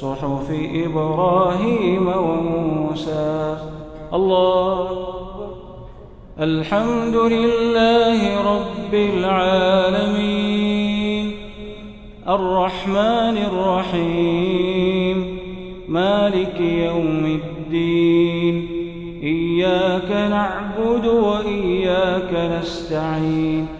صحف إبراهيم وموسى. الله الحمد لله رب العالمين. الرحمن الرحيم. مالك يوم الدين. إياك نعبد وإياك نستعين.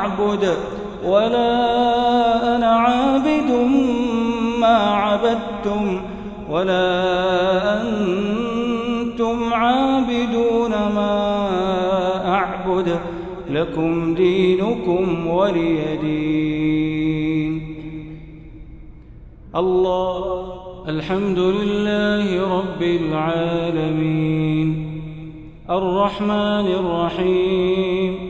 أعبد ولا أنا عابد ما عبدتم ولا أنتم عابدون ما أعبد لكم دينكم ولي دين. الله الحمد لله رب العالمين. الرحمن الرحيم.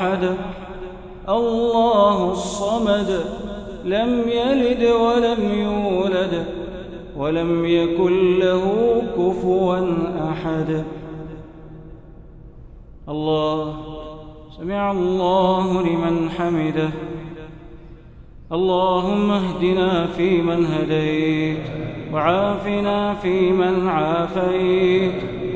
أحد. الله الصمد لم يلد ولم يولد ولم يكن له كفوا أحد. الله سمع الله لمن حمده. اللهم اهدنا فيمن هديت وعافنا فيمن عافيت.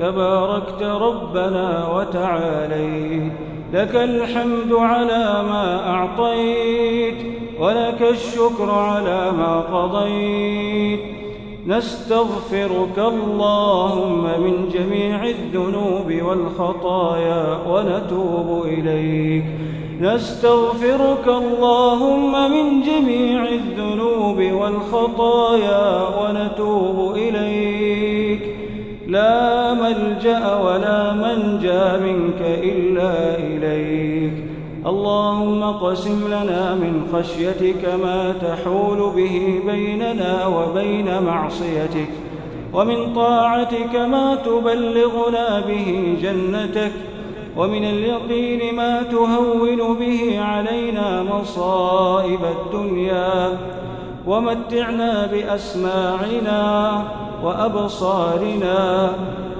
تباركت ربنا وتعاليت. لك الحمد على ما أعطيت ولك الشكر على ما قضيت. نستغفرك اللهم من جميع الذنوب والخطايا ونتوب إليك. نستغفرك اللهم من جميع الذنوب والخطايا ونتوب إليك. لا ملجأ ولا منجأ منك إلا إليك. اللهم قسم لنا من خشيتك ما تحول به بيننا وبين معصيتك ومن طاعتك ما تبلغنا به جنتك ومن اليقين ما تهون به علينا مصائب الدنيا. ومتعنا بأسماعنا وأبصارنا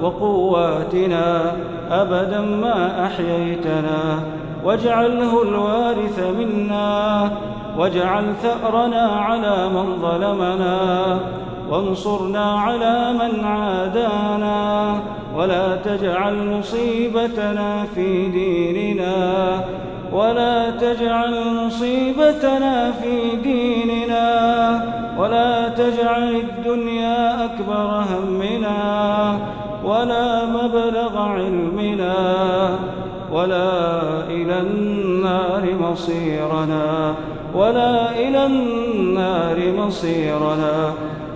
وقواتنا أبدا ما أحييتنا. واجعله الوارث منا واجعل ثأرنا على من ظلمنا وانصرنا على من عادانا ولا تجعل مصيبتنا في ديننا ولا تجعل مصيبتنا في ديننا. تجعل الدنيا أكبر همنا ولا مبلغ علمنا ولا إلى النار مصيرنا ولا إلى النار مصيرنا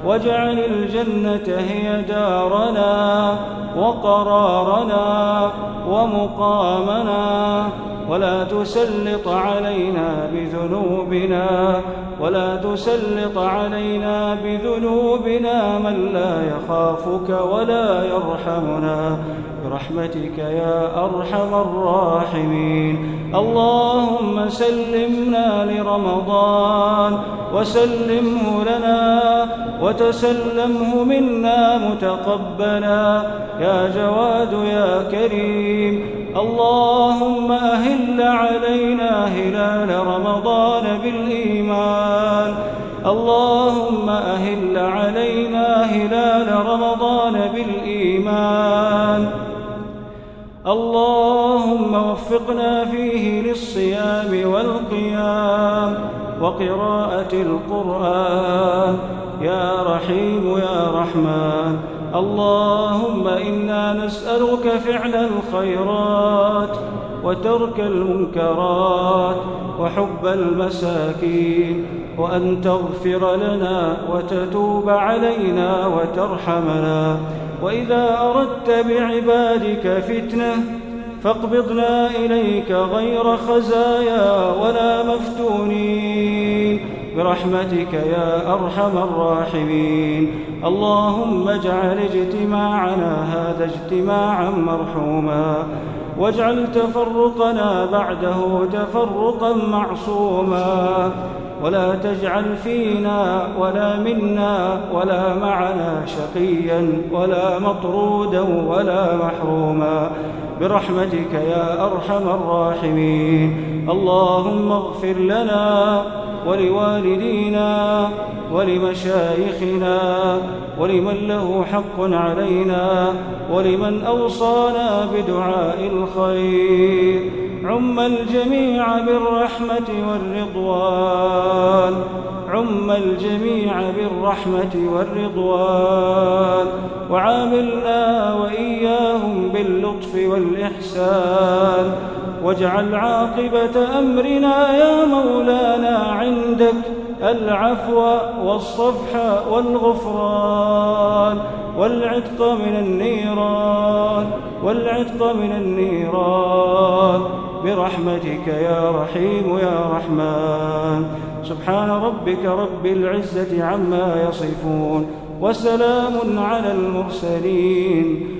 واجعل الجنة هي دارنا وقرارنا ومقامنا ولا تسلط علينا بذنوبنا ولا تسلط علينا بذنوبنا من لا يخافك ولا يرحمنا. برحمتك يا أرحم الراحمين. اللهم سلمنا لرمضان وسلمه لنا وتسلمه منا متقبلا. يا جواد يا كريم اللهم أهل علينا هلال رمضان بالإيمان. اللهم أهل علينا هلال رمضان بالإيمان. اللهم وفقنا فيه للصيام والقيام وقراءة القرآن. يا رحيم يا رحمن. اللهم إنا نسألك فعل الخيرات وترك المنكرات وحب المساكين وأن تغفر لنا وتتوب علينا وترحمنا. وإذا أردت بعبادك فتنة فاقبضنا إليك غير خزايا ولا مفتونين. برحمتك يا أرحم الراحمين. اللهم اجعل اجتماعنا هذا اجتماعا مرحوما. واجعل تفرقنا بعده تفرقا معصوما. ولا تجعل فينا ولا منا ولا معنا شقيا ولا مطرودا ولا محروما. برحمتك يا أرحم الراحمين. اللهم اغفر لنا ولوالدينا ولمشايخنا ولمن له حق علينا ولمن أوصانا بدعاء الخير. عم الجميع بالرحمة والرضوان. عم الجميع بالرحمة والرضوان. وعاملنا وإياهم باللطف والإحسان. واجعل عاقبة أمرنا يا مولانا عندك العفو والصفح والغفران والعتق من النيران والعتق من النيران. برحمتك يا رحيم يا رحمن. سبحان ربك رب العزة عما يصفون وسلام على المرسلين.